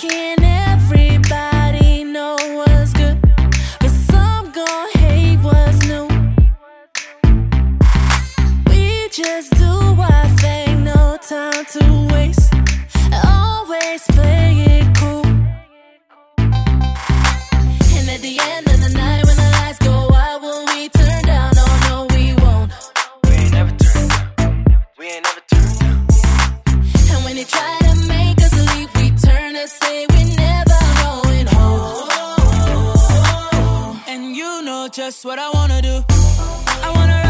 can say we're never going home. And you know just what I wanna do. I wanna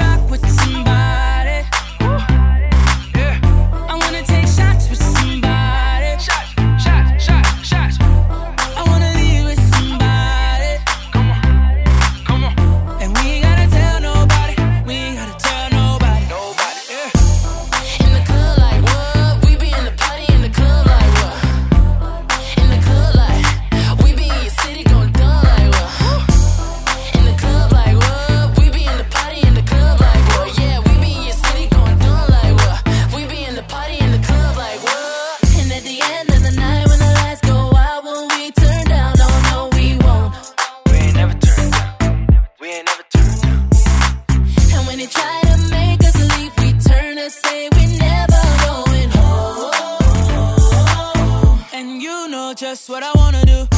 try to make us leave, we turn and say we're never going home. And you know just what I wanna do.